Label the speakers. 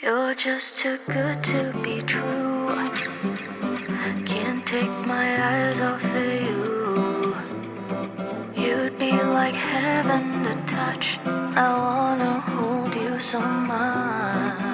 Speaker 1: You're just too good to be true. Can't take my eyes off of you. You'd be like heaven to touch. I wanna hold you so much.